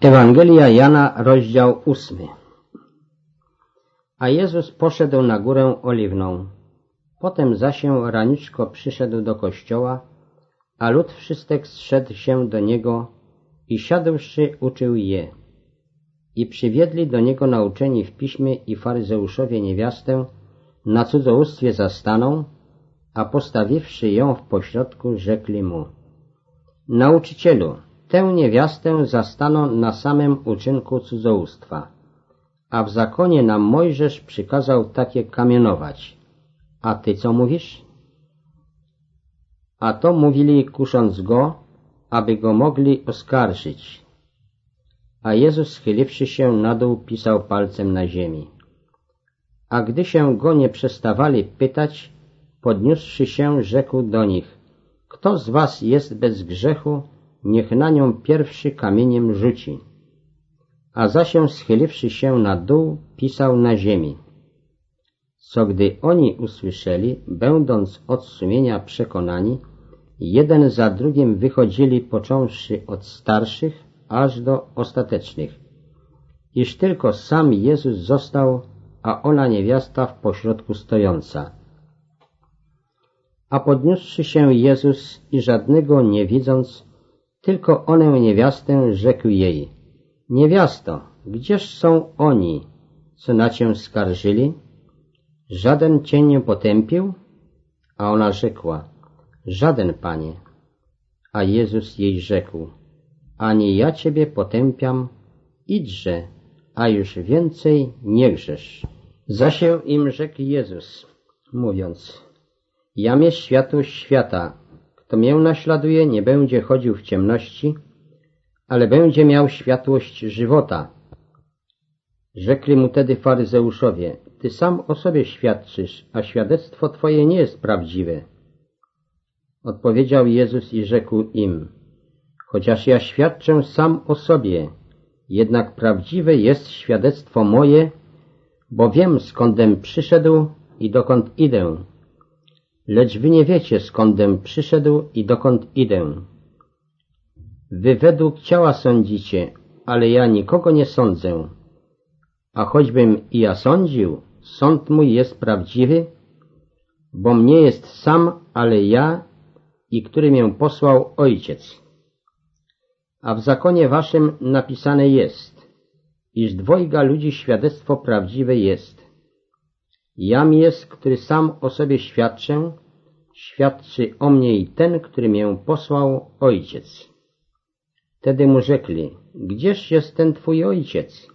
Ewangelia Jana, rozdział ósmy. A Jezus poszedł na górę oliwną. Potem zasię raniczko przyszedł do kościoła, a lud wszystek zszedł się do niego i siadłszy uczył je. I przywiedli do niego nauczeni w piśmie i faryzeuszowie niewiastę, na cudzołóstwie zastaną, a postawiwszy ją w pośrodku, rzekli mu Nauczycielu, tę niewiastę zastaną na samym uczynku cudzołóstwa, a w zakonie nam Mojżesz przykazał takie kamienować. A ty co mówisz? A to mówili kusząc go, aby go mogli oskarżyć. A Jezus schyliwszy się na dół pisał palcem na ziemi. A gdy się go nie przestawali pytać, podniósłszy się, rzekł do nich, kto z was jest bez grzechu, niech na nią pierwszy kamieniem rzuci. A zasię schyliwszy się na dół, pisał na ziemi. Co gdy oni usłyszeli, będąc od sumienia przekonani, jeden za drugim wychodzili począwszy od starszych, aż do ostatecznych, iż tylko sam Jezus został, a ona niewiasta w pośrodku stojąca. A podniósłszy się Jezus i żadnego nie widząc, tylko onę niewiastę rzekł jej, Niewiasto, gdzież są oni, co na cię skarżyli? Żaden cię nie potępił? A ona rzekła, Żaden, panie. A Jezus jej rzekł, Ani ja ciebie potępiam, idźże, a już więcej nie grzesz. Zasie im rzekł Jezus, mówiąc, Jam jest światłość świata, kto mię naśladuje, nie będzie chodził w ciemności, ale będzie miał światłość żywota. Rzekli mu tedy faryzeuszowie, ty sam o sobie świadczysz, a świadectwo twoje nie jest prawdziwe. Odpowiedział Jezus i rzekł im, chociaż ja świadczę sam o sobie, jednak prawdziwe jest świadectwo moje, bo wiem skądem przyszedł i dokąd idę lecz wy nie wiecie, skądem przyszedł i dokąd idę. Wy według ciała sądzicie, ale ja nikogo nie sądzę. A choćbym i ja sądził, sąd mój jest prawdziwy, bo mnie jest sam, ale ja i który mię posłał Ojciec. A w zakonie waszym napisane jest, iż dwojga ludzi świadectwo prawdziwe jest. Jam jest, który sam o sobie świadczę, świadczy o mnie i ten, który mię posłał, ojciec. Wtedy mu rzekli, gdzież jest ten twój ojciec?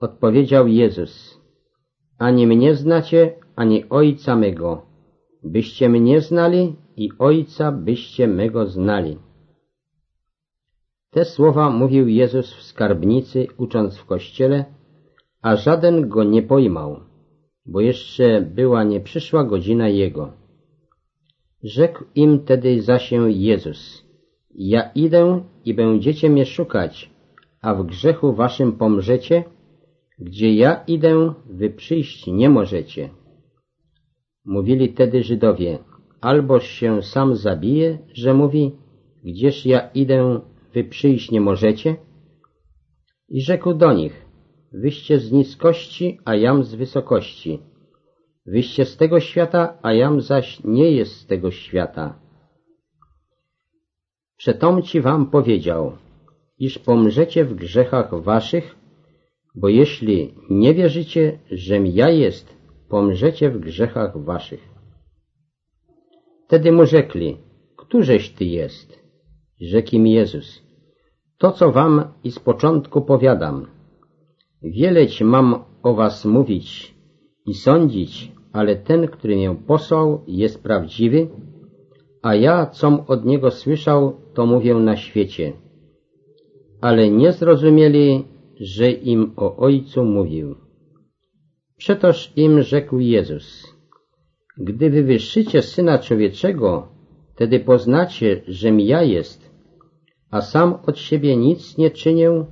Odpowiedział Jezus, ani mnie znacie, ani ojca mego. Byście mnie znali i ojca byście mego znali. Te słowa mówił Jezus w skarbnicy, ucząc w kościele, a żaden go nie pojmał bo jeszcze była nie przyszła godzina Jego. Rzekł im tedy się Jezus, ja idę i będziecie mnie szukać, a w grzechu waszym pomrzecie, gdzie ja idę, wy przyjść nie możecie. Mówili tedy Żydowie, alboż się sam zabije, że mówi, gdzież ja idę, wy przyjść nie możecie? I rzekł do nich, Wyście z niskości, a jam z wysokości. Wyście z tego świata, a jam zaś nie jest z tego świata. Przetom ci wam powiedział, iż pomrzecie w grzechach waszych, bo jeśli nie wierzycie, żem ja jest, pomrzecie w grzechach waszych. Wtedy mu rzekli, któżeś ty jest? Rzekł im Jezus, to co wam i z początku powiadam – Wieleć mam o was mówić i sądzić, ale ten, który mnie posłał, jest prawdziwy, a ja, com od niego słyszał, to mówię na świecie. Ale nie zrozumieli, że im o Ojcu mówił. Przetoż im rzekł Jezus, gdy wywyższycie Syna Człowieczego, wtedy poznacie, żem ja jest, a sam od siebie nic nie czynię,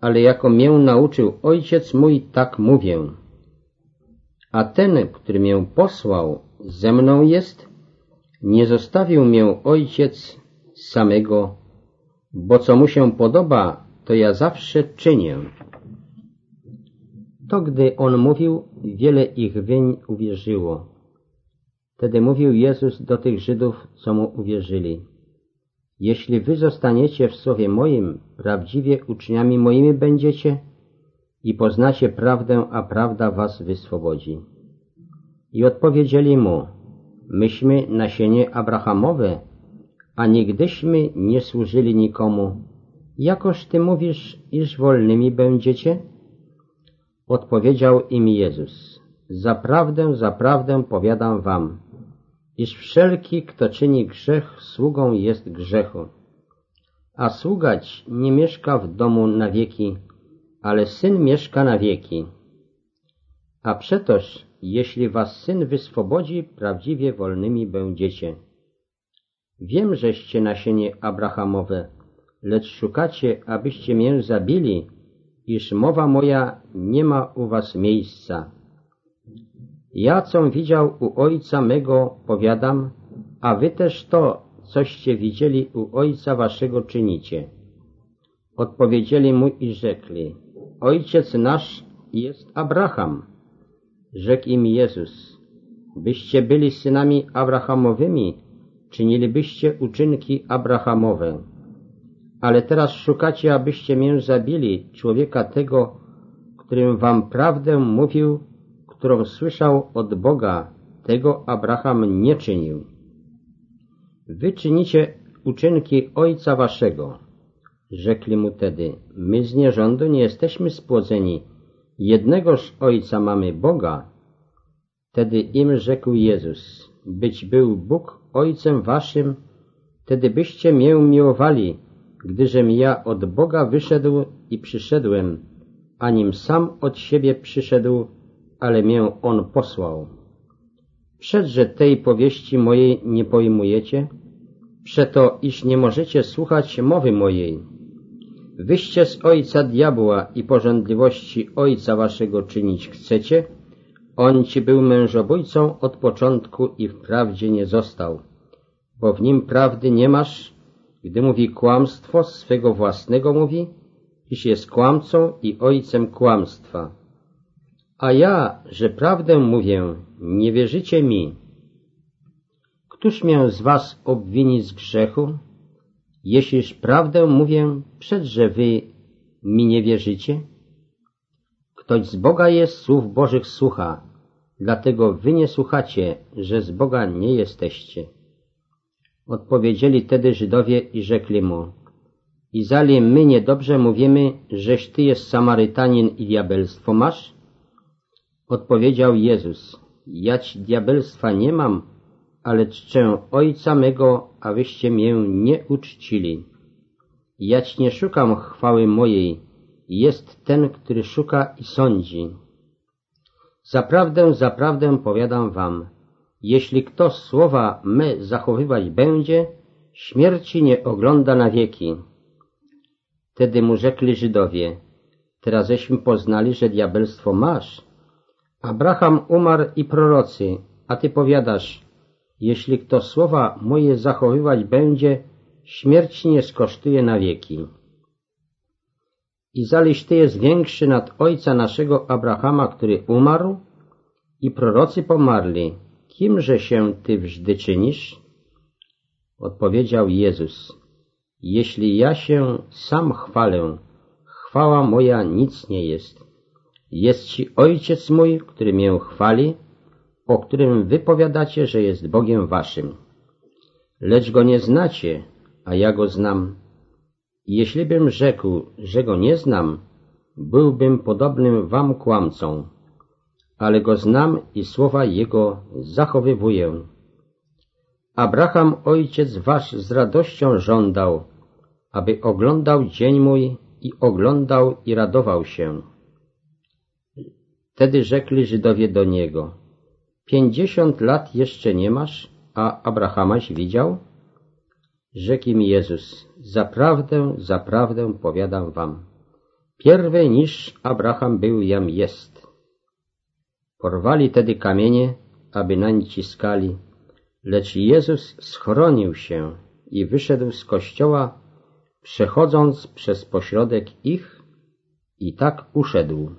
ale jako mię nauczył Ojciec mój, tak mówię. A ten, który mię posłał, ze mną jest, nie zostawił mię Ojciec samego, bo co mu się podoba, to ja zawsze czynię. To gdy on mówił, wiele ich wyń uwierzyło. Wtedy mówił Jezus do tych Żydów, co mu uwierzyli. Jeśli wy zostaniecie w słowie moim, prawdziwie uczniami moimi będziecie i poznacie prawdę, a prawda was wyswobodzi. I odpowiedzieli mu, myśmy nasienie Abrahamowe, a nigdyśmy nie służyli nikomu. Jakoż ty mówisz, iż wolnymi będziecie? Odpowiedział im Jezus, zaprawdę, zaprawdę powiadam wam, iż wszelki, kto czyni grzech, sługą jest grzechu. A sługać nie mieszka w domu na wieki, ale Syn mieszka na wieki. A przetoż, jeśli was Syn wyswobodzi, prawdziwie wolnymi będziecie. Wiem, żeście nasienie Abrahamowe, lecz szukacie, abyście mię zabili, iż mowa moja nie ma u was miejsca. Ja, com widział u ojca mego, powiadam, a wy też to, coście widzieli u ojca waszego czynicie. Odpowiedzieli mu i rzekli, ojciec nasz jest Abraham. Rzekł im Jezus, byście byli synami Abrahamowymi, czynilibyście uczynki Abrahamowe. Ale teraz szukacie, abyście mię zabili, człowieka tego, którym wam prawdę mówił, którą słyszał od Boga, tego Abraham nie czynił. Wy czynicie uczynki ojca waszego. Rzekli mu tedy, my z nierządu nie jesteśmy spłodzeni, jednegoż ojca mamy Boga. Tedy im rzekł Jezus, być był Bóg ojcem waszym, tedy byście mię miłowali, gdyżem ja od Boga wyszedł i przyszedłem, anim sam od siebie przyszedł, ale mię On posłał. Przedże tej powieści mojej nie pojmujecie? Przeto, iż nie możecie słuchać mowy mojej. Wyście z ojca diabła i porządliwości ojca waszego czynić chcecie? On ci był mężobójcą od początku i wprawdzie nie został, bo w nim prawdy nie masz, gdy mówi kłamstwo, swego własnego mówi, iż jest kłamcą i ojcem kłamstwa. A ja, że prawdę mówię, nie wierzycie mi. Któż mię z was obwini z grzechu? Jeśliż prawdę mówię, przedże wy mi nie wierzycie? Ktoś z Boga jest, słów Bożych słucha, dlatego wy nie słuchacie, że z Boga nie jesteście. Odpowiedzieli tedy Żydowie i rzekli mu, Izali, my niedobrze mówimy, żeś ty jest Samarytanin i diabelstwo masz? Odpowiedział Jezus, jać diabelstwa nie mam, ale czczę Ojca mego, abyście mię nie uczcili. Jać nie szukam chwały mojej, jest ten, który szuka i sądzi. Zaprawdę, zaprawdę powiadam wam, jeśli kto słowa me zachowywać będzie, śmierci nie ogląda na wieki. Wtedy mu rzekli Żydowie, teraześmy poznali, że diabelstwo masz. Abraham umarł i prorocy, a ty powiadasz, jeśli kto słowa moje zachowywać będzie, śmierć nie skosztuje na wieki. I zaliś ty jest większy nad ojca naszego Abrahama, który umarł i prorocy pomarli, kimże się ty wżdy czynisz? Odpowiedział Jezus, jeśli ja się sam chwalę, chwała moja nic nie jest. Jest ci Ojciec mój, który mię chwali, o którym wypowiadacie, że jest Bogiem waszym. Lecz go nie znacie, a ja go znam. Jeśli bym rzekł, że go nie znam, byłbym podobnym wam kłamcą ale go znam i słowa jego zachowywuję. Abraham ojciec wasz z radością żądał, aby oglądał dzień mój i oglądał i radował się. Wtedy rzekli Żydowie do niego, pięćdziesiąt lat jeszcze nie masz, a Abrahamaś widział? Rzekł im Jezus, zaprawdę, zaprawdę powiadam wam, pierwej niż Abraham był jam jest. Porwali tedy kamienie, aby nań ciskali, lecz Jezus schronił się i wyszedł z kościoła, przechodząc przez pośrodek ich i tak uszedł.